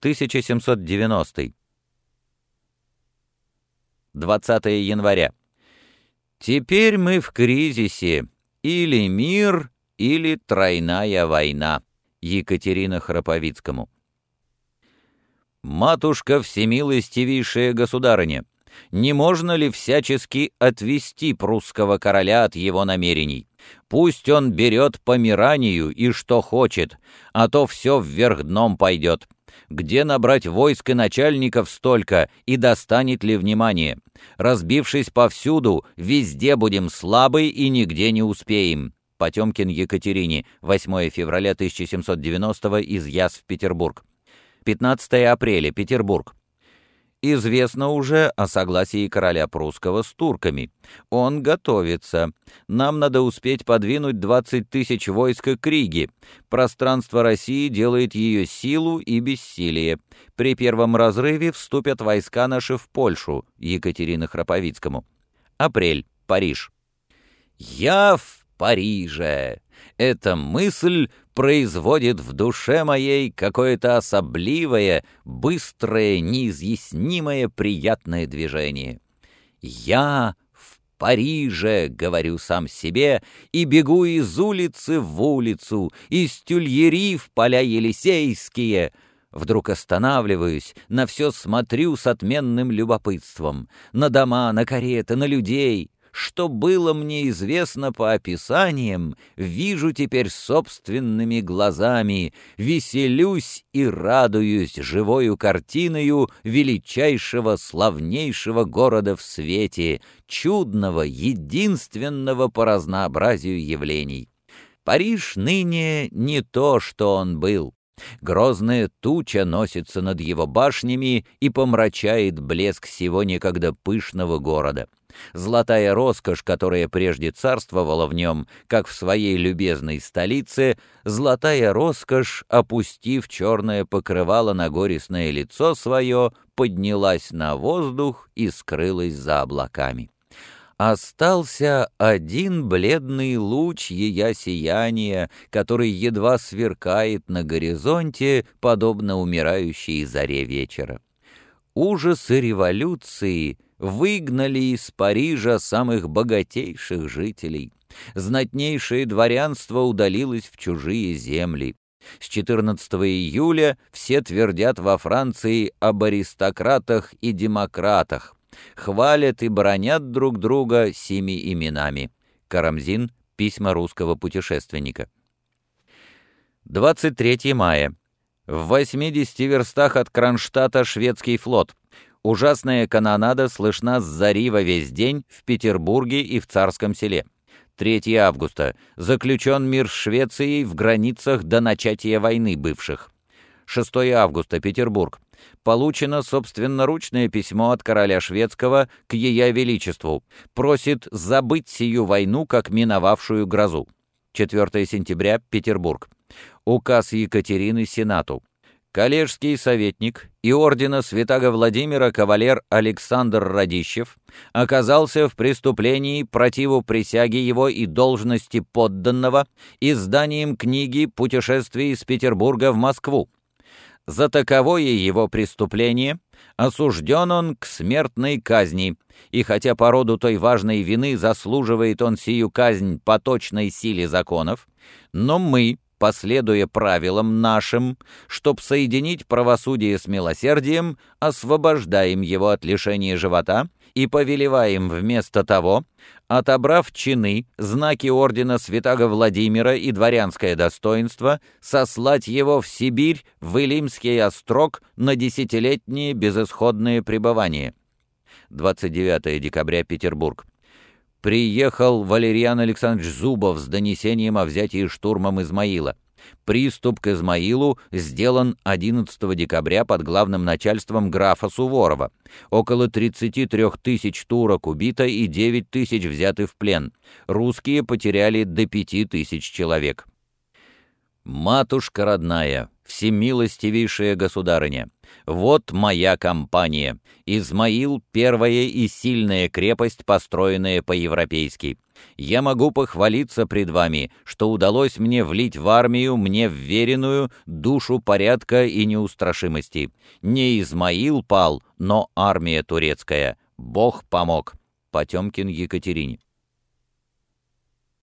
1790. 20 января. Теперь мы в кризисе. Или мир, или тройная война. Екатерина Храповицкому. «Матушка всемилостивейшая государыня, не можно ли всячески отвести прусского короля от его намерений? Пусть он берет помиранию и что хочет, а то все вверх дном пойдет. Где набрать войск и начальников столько, и достанет ли внимание? Разбившись повсюду, везде будем слабы и нигде не успеем. Потемкин Екатерине, 8 февраля 1790 из Яс в Петербург. 15 апреля, Петербург. Известно уже о согласии короля прусского с турками. Он готовится. Нам надо успеть подвинуть 20 тысяч войск к Риге. Пространство России делает ее силу и бессилие. При первом разрыве вступят войска наши в Польшу, Екатерина Храповицкому. Апрель, Париж. «Я в Париже!» Эта мысль производит в душе моей какое-то особливое, быстрое, неизъяснимое приятное движение. Я в Париже, говорю сам себе, и бегу из улицы в улицу, из тюльери в поля Елисейские. Вдруг останавливаюсь, на все смотрю с отменным любопытством, на дома, на кареты, на людей — что было мне известно по описаниям, вижу теперь собственными глазами, веселюсь и радуюсь живою картиною величайшего, славнейшего города в свете, чудного, единственного по разнообразию явлений. Париж ныне не то, что он был. Грозная туча носится над его башнями и помрачает блеск сего некогда пышного города. Золотая роскошь, которая прежде царствовала в нем, как в своей любезной столице, золотая роскошь, опустив черное покрывало на горестное лицо свое, поднялась на воздух и скрылась за облаками. Остался один бледный луч ее сияния, который едва сверкает на горизонте, подобно умирающей заре вечера. Ужасы революции — выгнали из Парижа самых богатейших жителей. Знатнейшее дворянство удалилось в чужие земли. С 14 июля все твердят во Франции об аристократах и демократах, хвалят и бронят друг друга семи именами. Карамзин. Письма русского путешественника. 23 мая. В 80 верстах от Кронштадта шведский флот. Ужасная канонада слышна с зари во весь день в Петербурге и в Царском селе. 3 августа. Заключен мир с Швецией в границах до начатия войны бывших. 6 августа. Петербург. Получено собственноручное письмо от короля шведского к Ее Величеству. Просит забыть сию войну как миновавшую грозу. 4 сентября. Петербург. Указ Екатерины Сенату коллежский советник и ордена святаго Владимира кавалер Александр Радищев оказался в преступлении противу присяги его и должности подданного изданием книги «Путешествие из Петербурга в Москву». За таковое его преступление осужден он к смертной казни, и хотя по роду той важной вины заслуживает он сию казнь по точной силе законов, но мы, последуя правилам нашим, чтоб соединить правосудие с милосердием, освобождаем его от лишения живота и повелеваем вместо того, отобрав чины, знаки ордена святаго Владимира и дворянское достоинство, сослать его в Сибирь, в Илимский острог на десятилетнее безысходное пребывание. 29 декабря, Петербург приехал Валерьян Александрович Зубов с донесением о взятии штурмом Измаила. Приступ к Измаилу сделан 11 декабря под главным начальством графа Суворова. Около 33 тысяч турок убито и 9 тысяч взяты в плен. Русские потеряли до 5 тысяч человек. «Матушка родная, всемилостивейшая государыня, Вот моя компания. Измаил — первая и сильная крепость, построенная по-европейски. Я могу похвалиться пред вами, что удалось мне влить в армию мне вверенную душу порядка и неустрашимости. Не Измаил пал, но армия турецкая. Бог помог. Потемкин Екатерине.